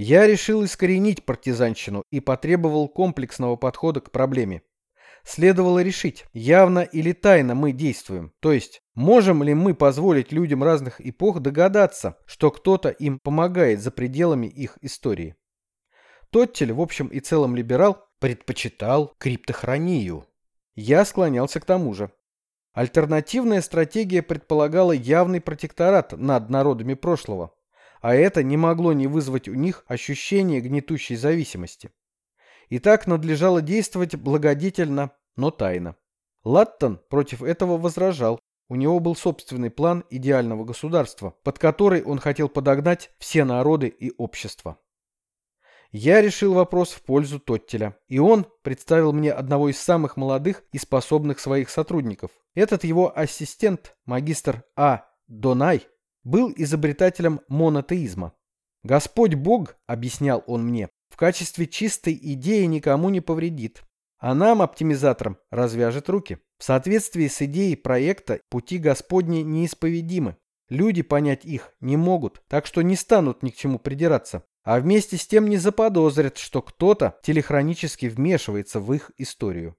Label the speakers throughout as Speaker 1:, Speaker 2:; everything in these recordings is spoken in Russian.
Speaker 1: Я решил искоренить партизанщину и потребовал комплексного подхода к проблеме. Следовало решить, явно или тайно мы действуем, то есть можем ли мы позволить людям разных эпох догадаться, что кто-то им помогает за пределами их истории. Тоттель, в общем и целом либерал, предпочитал криптохронию. Я склонялся к тому же. Альтернативная стратегия предполагала явный протекторат над народами прошлого, а это не могло не вызвать у них ощущение гнетущей зависимости. И так надлежало действовать благодетельно, но тайно. Латтон против этого возражал. У него был собственный план идеального государства, под который он хотел подогнать все народы и общества. Я решил вопрос в пользу Тоттеля, и он представил мне одного из самых молодых и способных своих сотрудников. Этот его ассистент, магистр А. Донай, был изобретателем монотеизма. «Господь Бог», — объяснял он мне, — «в качестве чистой идеи никому не повредит, а нам, оптимизаторам, развяжет руки. В соответствии с идеей проекта пути Господни неисповедимы. Люди понять их не могут, так что не станут ни к чему придираться, а вместе с тем не заподозрят, что кто-то телехронически вмешивается в их историю.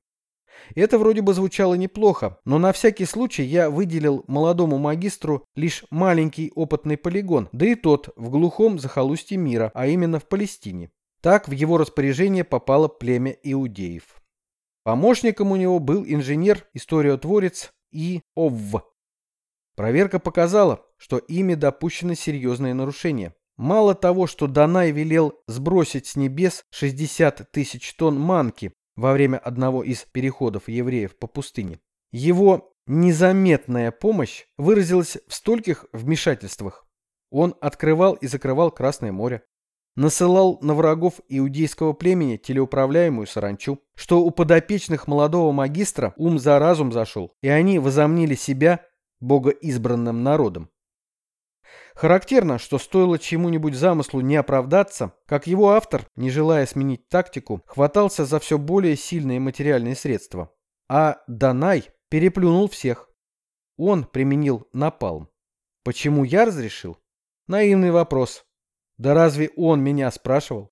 Speaker 1: Это вроде бы звучало неплохо, но на всякий случай я выделил молодому магистру лишь маленький опытный полигон, да и тот в глухом захолустье мира, а именно в Палестине. Так в его распоряжение попало племя иудеев. Помощником у него был инженер, историотворец И. Овв. Проверка показала, что ими допущены серьезные нарушения. Мало того, что Данай велел сбросить с небес 60 тысяч тонн манки, во время одного из переходов евреев по пустыне. Его незаметная помощь выразилась в стольких вмешательствах. Он открывал и закрывал Красное море, насылал на врагов иудейского племени телеуправляемую саранчу, что у подопечных молодого магистра ум за разум зашел, и они возомнили себя богоизбранным народом. Характерно, что стоило чему-нибудь замыслу не оправдаться, как его автор, не желая сменить тактику, хватался за все более сильные материальные средства. А Данай переплюнул всех. Он применил напалм. Почему я разрешил? Наивный вопрос. Да разве он меня спрашивал?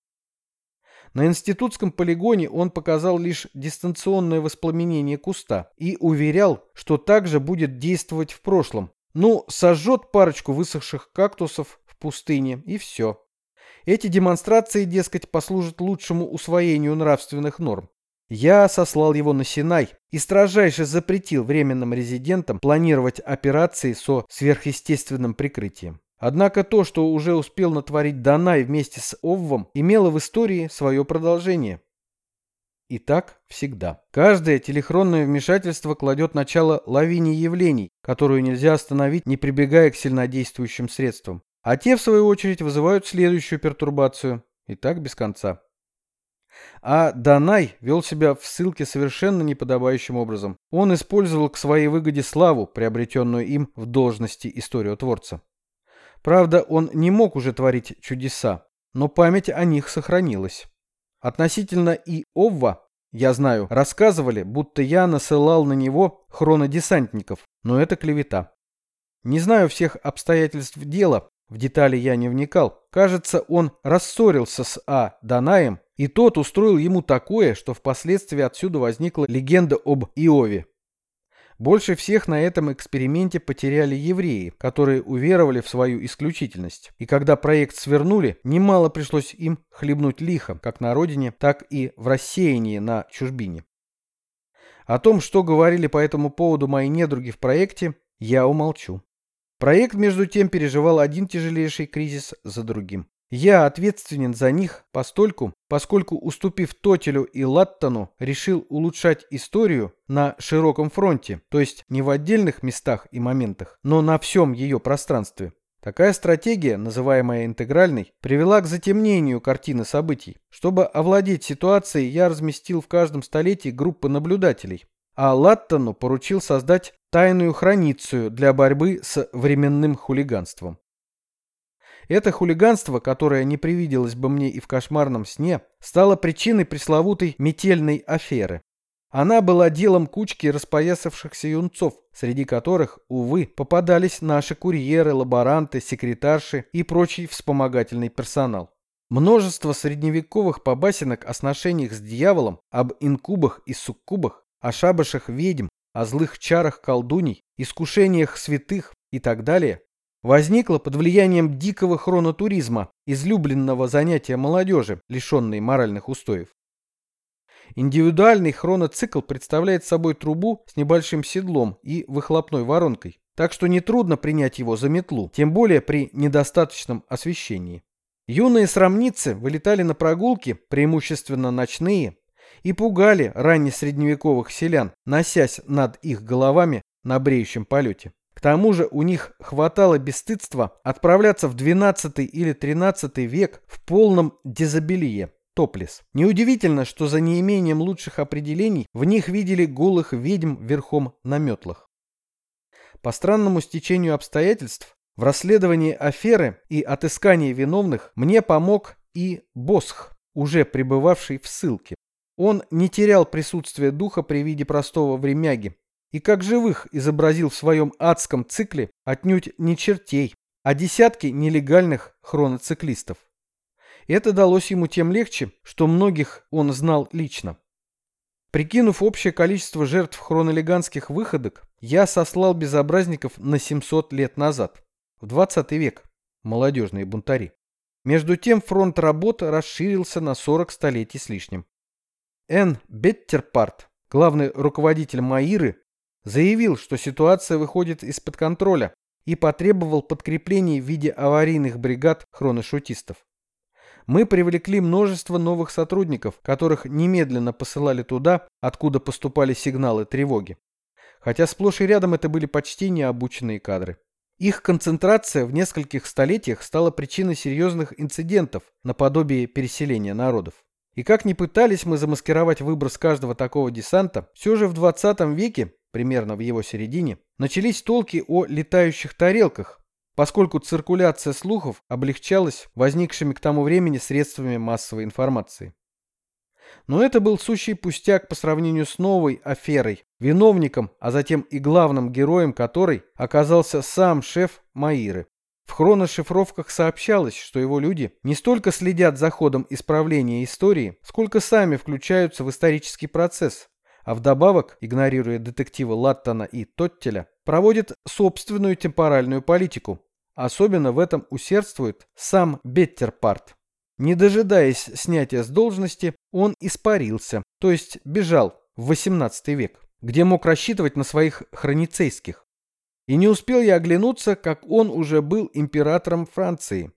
Speaker 1: На институтском полигоне он показал лишь дистанционное воспламенение куста и уверял, что также будет действовать в прошлом, ну, сожжет парочку высохших кактусов в пустыне, и все. Эти демонстрации, дескать, послужат лучшему усвоению нравственных норм. Я сослал его на Синай и строжайше запретил временным резидентам планировать операции со сверхъестественным прикрытием. Однако то, что уже успел натворить Данай вместе с Оввом, имело в истории свое продолжение – и так всегда. Каждое телехронное вмешательство кладет начало лавине явлений, которую нельзя остановить, не прибегая к сильнодействующим средствам. А те, в свою очередь, вызывают следующую пертурбацию. И так без конца. А Данай вел себя в ссылке совершенно неподобающим образом. Он использовал к своей выгоде славу, приобретенную им в должности историотворца. Правда, он не мог уже творить чудеса, но память о них сохранилась. Относительно и Овва, я знаю, рассказывали, будто я насылал на него хронодесантников, но это клевета. Не знаю всех обстоятельств дела, в детали я не вникал. Кажется, он рассорился с А. Данаем, и тот устроил ему такое, что впоследствии отсюда возникла легенда об Иове. Больше всех на этом эксперименте потеряли евреи, которые уверовали в свою исключительность. И когда проект свернули, немало пришлось им хлебнуть лихо, как на родине, так и в рассеянии на чужбине. О том, что говорили по этому поводу мои недруги в проекте, я умолчу. Проект, между тем, переживал один тяжелейший кризис за другим. Я ответственен за них постольку, поскольку, уступив Тотелю и Латтону, решил улучшать историю на широком фронте, то есть не в отдельных местах и моментах, но на всем ее пространстве. Такая стратегия, называемая интегральной, привела к затемнению картины событий. Чтобы овладеть ситуацией, я разместил в каждом столетии группы наблюдателей, а Латтону поручил создать тайную храницию для борьбы с временным хулиганством. Это хулиганство, которое не привиделось бы мне и в кошмарном сне, стало причиной пресловутой метельной аферы. Она была делом кучки распоясавшихся юнцов, среди которых, увы, попадались наши курьеры, лаборанты, секретарши и прочий вспомогательный персонал. Множество средневековых побасенок о сношениях с дьяволом, об инкубах и суккубах, о шабашах ведьм, о злых чарах колдуней, искушениях святых и так далее возникла под влиянием дикого хронотуризма, излюбленного занятия молодежи, лишенной моральных устоев. Индивидуальный хроноцикл представляет собой трубу с небольшим седлом и выхлопной воронкой, так что нетрудно принять его за метлу, тем более при недостаточном освещении. Юные срамницы вылетали на прогулки, преимущественно ночные, и пугали раннесредневековых селян, носясь над их головами на бреющем полете. К тому же у них хватало бесстыдства отправляться в 12 или 13 век в полном дезобелье топлес. Неудивительно, что за неимением лучших определений в них видели голых ведьм верхом на метлах. По странному стечению обстоятельств в расследовании аферы и отыскании виновных мне помог и Босх, уже пребывавший в ссылке. Он не терял присутствие духа при виде простого времяги, и как живых изобразил в своем адском цикле отнюдь не чертей, а десятки нелегальных хроноциклистов. Это далось ему тем легче, что многих он знал лично. Прикинув общее количество жертв хронолиганских выходок, я сослал безобразников на 700 лет назад, в 20 век, молодежные бунтари. Между тем фронт работы расширился на 40 столетий с лишним. Энн Беттерпарт, главный руководитель Маиры, заявил, что ситуация выходит из-под контроля и потребовал подкреплений в виде аварийных бригад хроношутистов. Мы привлекли множество новых сотрудников, которых немедленно посылали туда, откуда поступали сигналы тревоги. Хотя сплошь и рядом это были почти необученные кадры. Их концентрация в нескольких столетиях стала причиной серьезных инцидентов наподобие переселения народов. И как ни пытались мы замаскировать выброс каждого такого десанта, все же в 20 веке примерно в его середине, начались толки о летающих тарелках, поскольку циркуляция слухов облегчалась возникшими к тому времени средствами массовой информации. Но это был сущий пустяк по сравнению с новой аферой, виновником, а затем и главным героем которой оказался сам шеф Маиры. В хроношифровках сообщалось, что его люди не столько следят за ходом исправления истории, сколько сами включаются в исторический процесс, а вдобавок, игнорируя детективы Латтона и Тоттеля, проводит собственную темпоральную политику. Особенно в этом усердствует сам Беттерпарт. Не дожидаясь снятия с должности, он испарился, то есть бежал в XVIII век, где мог рассчитывать на своих хроницейских. И не успел я оглянуться, как он уже был императором Франции.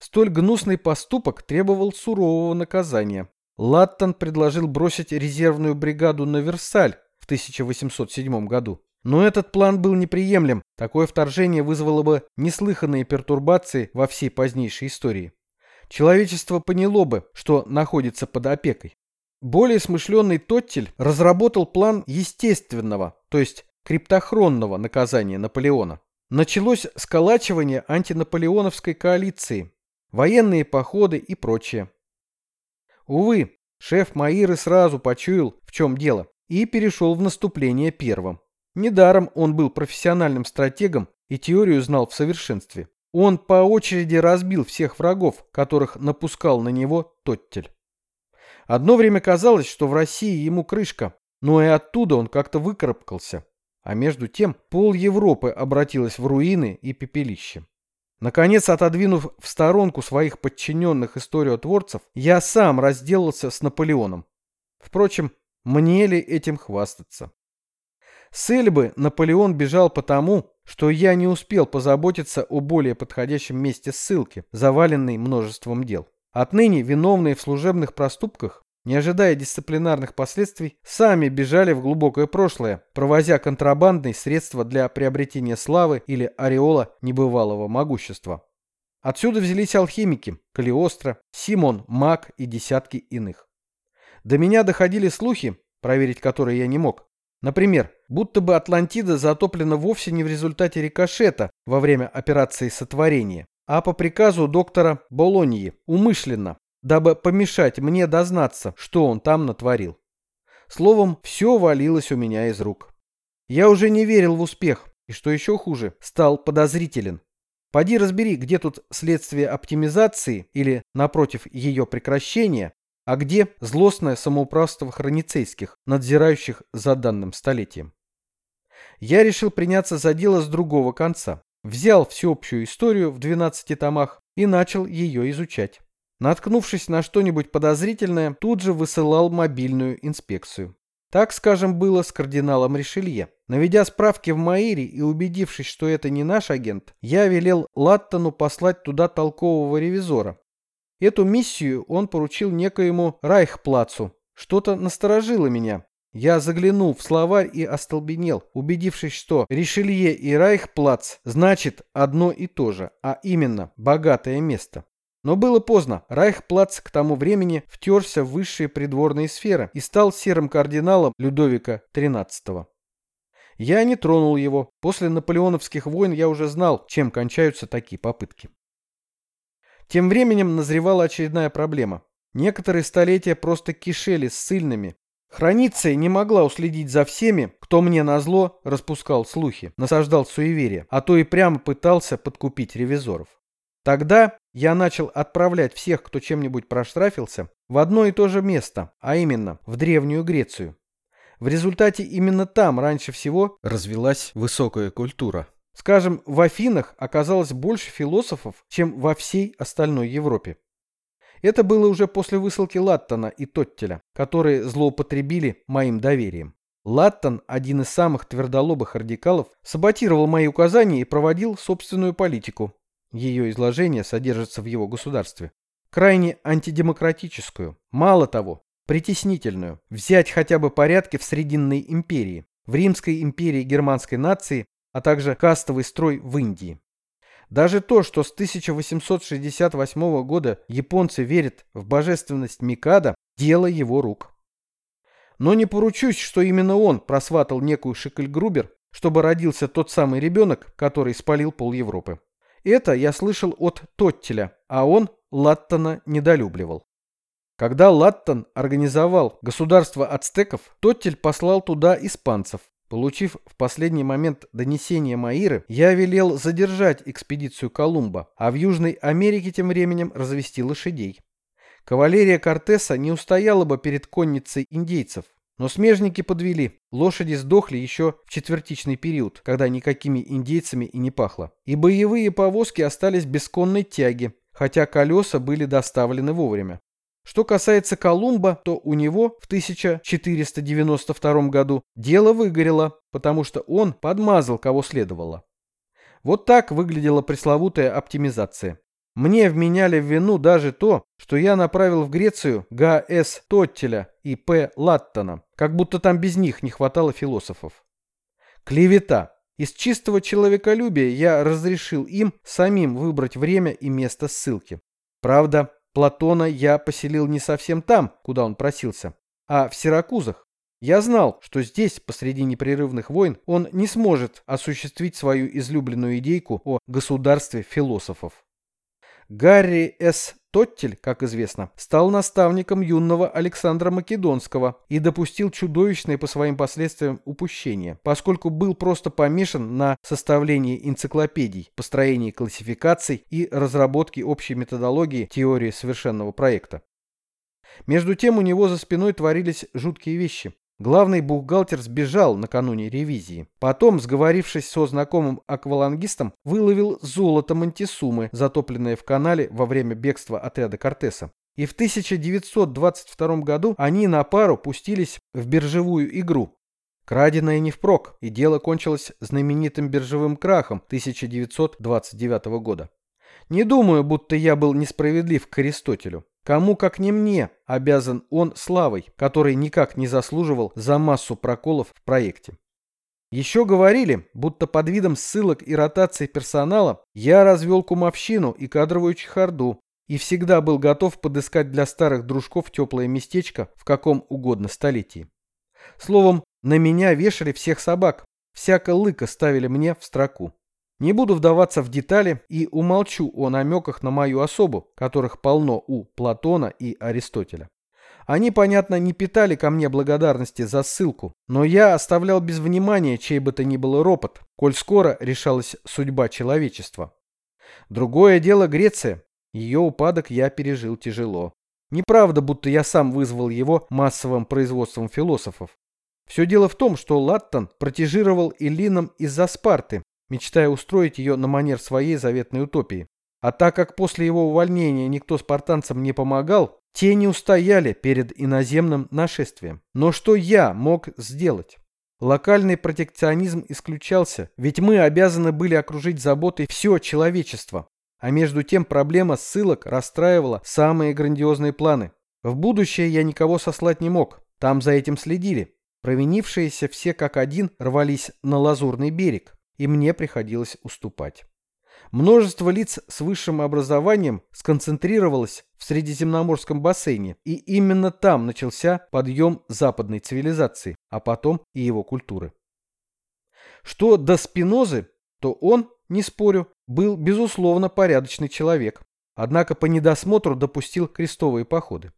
Speaker 1: Столь гнусный поступок требовал сурового наказания, Латтон предложил бросить резервную бригаду на Версаль в 1807 году. Но этот план был неприемлем, такое вторжение вызвало бы неслыханные пертурбации во всей позднейшей истории. Человечество поняло бы, что находится под опекой. Более смышленный Тоттель разработал план естественного, то есть криптохронного наказания Наполеона. Началось сколачивание антинаполеоновской коалиции, военные походы и прочее. Увы, шеф Маиры сразу почуял, в чем дело, и перешел в наступление первым. Недаром он был профессиональным стратегом и теорию знал в совершенстве. Он по очереди разбил всех врагов, которых напускал на него Тоттель. Одно время казалось, что в России ему крышка, но и оттуда он как-то выкарабкался. А между тем пол Европы обратилась в руины и пепелище. Наконец, отодвинув в сторонку своих подчиненных историотворцев, я сам разделался с Наполеоном. Впрочем, мне ли этим хвастаться? С Эльбы Наполеон бежал потому, что я не успел позаботиться о более подходящем месте ссылки, заваленной множеством дел. Отныне виновные в служебных проступках не ожидая дисциплинарных последствий, сами бежали в глубокое прошлое, провозя контрабандные средства для приобретения славы или ореола небывалого могущества. Отсюда взялись алхимики, Калиостро, Симон, Мак и десятки иных. До меня доходили слухи, проверить которые я не мог. Например, будто бы Атлантида затоплена вовсе не в результате рикошета во время операции сотворения, а по приказу доктора Болоньи умышленно, дабы помешать мне дознаться, что он там натворил. Словом, все валилось у меня из рук. Я уже не верил в успех, и что еще хуже, стал подозрителен. Поди разбери, где тут следствие оптимизации или, напротив, ее прекращения, а где злостное самоуправство хроницейских, надзирающих за данным столетием. Я решил приняться за дело с другого конца. Взял всеобщую историю в 12 томах и начал ее изучать. Наткнувшись на что-нибудь подозрительное, тут же высылал мобильную инспекцию. Так, скажем, было с кардиналом Ришелье. Наведя справки в Маире и убедившись, что это не наш агент, я велел Латтону послать туда толкового ревизора. Эту миссию он поручил некоему Райхплацу. Что-то насторожило меня. Я заглянул в словарь и остолбенел, убедившись, что Ришелье и Райхплац значит одно и то же, а именно богатое место. Но было поздно. Райхплац к тому времени втерся в высшие придворные сферы и стал серым кардиналом Людовика XIII. Я не тронул его. После наполеоновских войн я уже знал, чем кончаются такие попытки. Тем временем назревала очередная проблема. Некоторые столетия просто кишели ссыльными. Храниция не могла уследить за всеми, кто мне назло распускал слухи, насаждал суеверия, а то и прямо пытался подкупить ревизоров. Тогда я начал отправлять всех, кто чем-нибудь проштрафился, в одно и то же место, а именно в Древнюю Грецию. В результате именно там раньше всего развелась высокая культура. Скажем, в Афинах оказалось больше философов, чем во всей остальной Европе. Это было уже после высылки Латтона и Тоттеля, которые злоупотребили моим доверием. Латтон, один из самых твердолобых радикалов, саботировал мои указания и проводил собственную политику, ее изложение содержится в его государстве. Крайне антидемократическую, мало того, притеснительную, взять хотя бы порядки в Срединной империи, в Римской империи германской нации, а также кастовый строй в Индии. Даже то, что с 1868 года японцы верят в божественность Микада, дело его рук. Но не поручусь, что именно он просватал некую Шикельгрубер, чтобы родился тот самый ребенок, который спалил пол Европы. Это я слышал от Тоттеля, а он Латтона недолюбливал. Когда Латтон организовал государство ацтеков, Тоттель послал туда испанцев. Получив в последний момент донесение Маиры, я велел задержать экспедицию Колумба, а в Южной Америке тем временем развести лошадей. Кавалерия Кортеса не устояла бы перед конницей индейцев, но смежники подвели. Лошади сдохли еще в четвертичный период, когда никакими индейцами и не пахло. И боевые повозки остались без конной тяги, хотя колеса были доставлены вовремя. Что касается Колумба, то у него в 1492 году дело выгорело, потому что он подмазал кого следовало. Вот так выглядела пресловутая оптимизация. Мне вменяли в вину даже то, что я направил в Грецию Г.С. Тоттеля и П. Латтона, как будто там без них не хватало философов. Клевета. Из чистого человеколюбия я разрешил им самим выбрать время и место ссылки. Правда, Платона я поселил не совсем там, куда он просился, а в Сиракузах. Я знал, что здесь, посреди непрерывных войн, он не сможет осуществить свою излюбленную идейку о государстве философов. Гарри С. Тоттель, как известно, стал наставником юного Александра Македонского и допустил чудовищные по своим последствиям упущения, поскольку был просто помешан на составлении энциклопедий, построении классификаций и разработке общей методологии теории совершенного проекта. Между тем у него за спиной творились жуткие вещи. Главный бухгалтер сбежал накануне ревизии. Потом, сговорившись со знакомым аквалангистом, выловил золото мантисумы, затопленное в канале во время бегства отряда Кортеса. И в 1922 году они на пару пустились в биржевую игру. Краденое не впрок, и дело кончилось знаменитым биржевым крахом 1929 года. Не думаю, будто я был несправедлив к Аристотелю. Кому, как не мне, обязан он славой, который никак не заслуживал за массу проколов в проекте. Еще говорили, будто под видом ссылок и ротации персонала я развел кумовщину и кадровую чехарду и всегда был готов подыскать для старых дружков теплое местечко в каком угодно столетии. Словом, на меня вешали всех собак, всяко лыко ставили мне в строку. Не буду вдаваться в детали и умолчу о намеках на мою особу, которых полно у Платона и Аристотеля. Они, понятно, не питали ко мне благодарности за ссылку, но я оставлял без внимания чей бы то ни был ропот, коль скоро решалась судьба человечества. Другое дело Греция. Ее упадок я пережил тяжело. Неправда, будто я сам вызвал его массовым производством философов. Все дело в том, что Латтон протежировал Элином из-за Спарты, мечтая устроить ее на манер своей заветной утопии. А так как после его увольнения никто спартанцам не помогал, те не устояли перед иноземным нашествием. Но что я мог сделать? Локальный протекционизм исключался, ведь мы обязаны были окружить заботой все человечество. А между тем проблема ссылок расстраивала самые грандиозные планы. В будущее я никого сослать не мог, там за этим следили. Провинившиеся все как один рвались на лазурный берег и мне приходилось уступать. Множество лиц с высшим образованием сконцентрировалось в Средиземноморском бассейне, и именно там начался подъем западной цивилизации, а потом и его культуры. Что до Спинозы, то он, не спорю, был безусловно порядочный человек, однако по недосмотру допустил крестовые походы.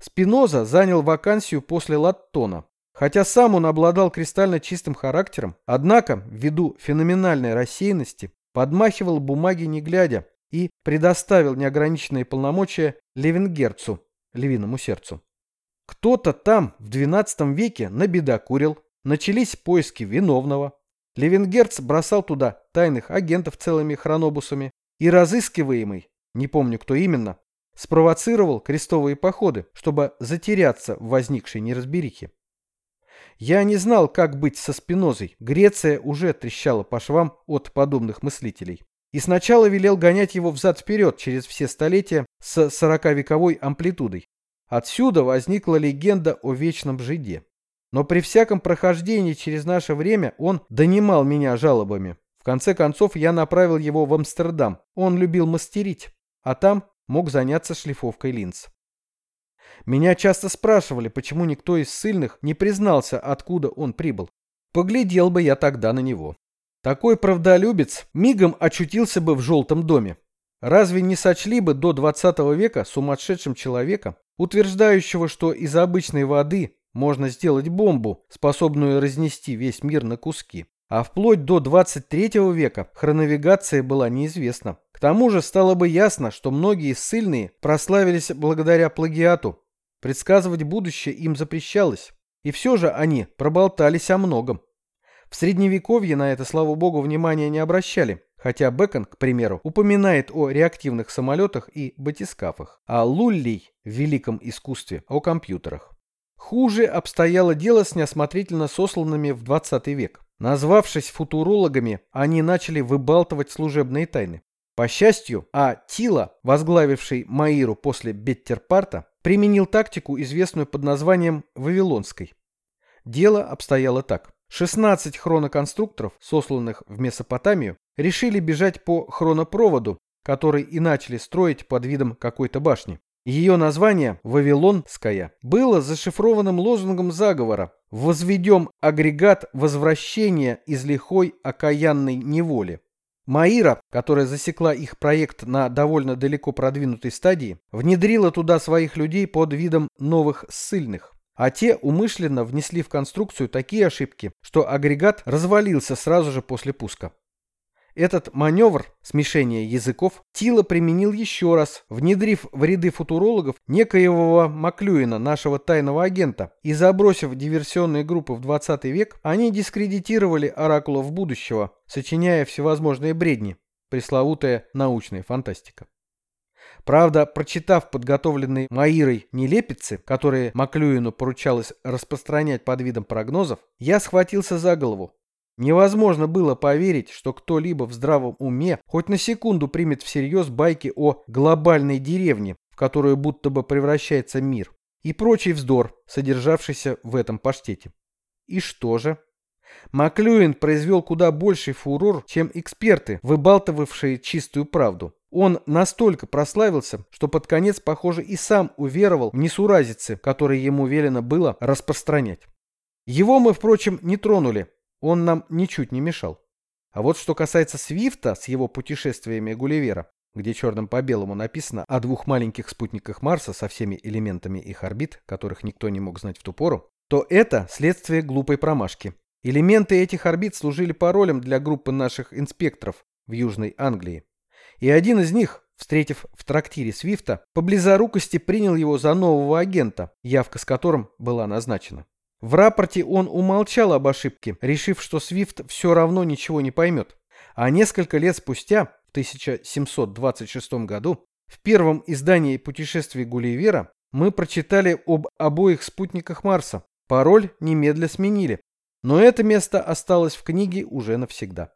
Speaker 1: Спиноза занял вакансию после Латтона, Хотя сам он обладал кристально чистым характером, однако, ввиду феноменальной рассеянности, подмахивал бумаги не глядя и предоставил неограниченные полномочия Левенгерцу, львиному сердцу. Кто-то там в XII веке набедокурил, начались поиски виновного. Левенгерц бросал туда тайных агентов целыми хронобусами, и разыскиваемый, не помню кто именно, спровоцировал крестовые походы, чтобы затеряться в возникшей неразберихе. Я не знал, как быть со спинозой. Греция уже трещала по швам от подобных мыслителей. И сначала велел гонять его взад-вперед через все столетия с сороковековой амплитудой. Отсюда возникла легенда о вечном жиде. Но при всяком прохождении через наше время он донимал меня жалобами. В конце концов я направил его в Амстердам. Он любил мастерить, а там мог заняться шлифовкой линз. Меня часто спрашивали, почему никто из сильных не признался, откуда он прибыл. Поглядел бы я тогда на него. Такой правдолюбец мигом очутился бы в желтом доме. Разве не сочли бы до 20 века сумасшедшим человека, утверждающего, что из обычной воды можно сделать бомбу, способную разнести весь мир на куски? А вплоть до 23 века хроновигация была неизвестна. К тому же стало бы ясно, что многие ссыльные прославились благодаря плагиату, Предсказывать будущее им запрещалось, и все же они проболтались о многом. В средневековье на это, слава богу, внимания не обращали, хотя Бекон, к примеру, упоминает о реактивных самолетах и батискафах, а Луллей в великом искусстве о компьютерах. Хуже обстояло дело с неосмотрительно сосланными в 20 век. Назвавшись футурологами, они начали выбалтывать служебные тайны. По счастью, А. Тила, возглавивший Маиру после Беттерпарта, применил тактику, известную под названием «Вавилонской». Дело обстояло так. 16 хроноконструкторов, сосланных в Месопотамию, решили бежать по хронопроводу, который и начали строить под видом какой-то башни. Ее название «Вавилонская» было зашифрованным лозунгом заговора «Возведем агрегат возвращения из лихой окаянной неволи». Маира, которая засекла их проект на довольно далеко продвинутой стадии, внедрила туда своих людей под видом новых ссыльных. А те умышленно внесли в конструкцию такие ошибки, что агрегат развалился сразу же после пуска. Этот маневр смешения языков Тила применил еще раз, внедрив в ряды футурологов некоего Маклюина, нашего тайного агента, и забросив диверсионные группы в 20 век, они дискредитировали оракулов будущего, сочиняя всевозможные бредни, пресловутая научная фантастика. Правда, прочитав подготовленные Маирой нелепицы, которые Маклюину поручалось распространять под видом прогнозов, я схватился за голову. Невозможно было поверить, что кто-либо в здравом уме хоть на секунду примет всерьез байки о глобальной деревне, в которую будто бы превращается мир, и прочий вздор, содержавшийся в этом паштете. И что же? Маклюин произвел куда больший фурор, чем эксперты, выбалтывавшие чистую правду. Он настолько прославился, что под конец, похоже, и сам уверовал в несуразицы, которые ему велено было распространять. Его мы, впрочем, не тронули, он нам ничуть не мешал. А вот что касается Свифта с его путешествиями Гулливера, где черным по белому написано о двух маленьких спутниках Марса со всеми элементами их орбит, которых никто не мог знать в ту пору, то это следствие глупой промашки. Элементы этих орбит служили паролем для группы наших инспекторов в Южной Англии. И один из них, встретив в трактире Свифта, по близорукости принял его за нового агента, явка с которым была назначена. В рапорте он умолчал об ошибке, решив, что Свифт все равно ничего не поймет. А несколько лет спустя, в 1726 году, в первом издании «Путешествий Гулливера» мы прочитали об обоих спутниках Марса. Пароль немедля сменили, но это место осталось в книге уже навсегда.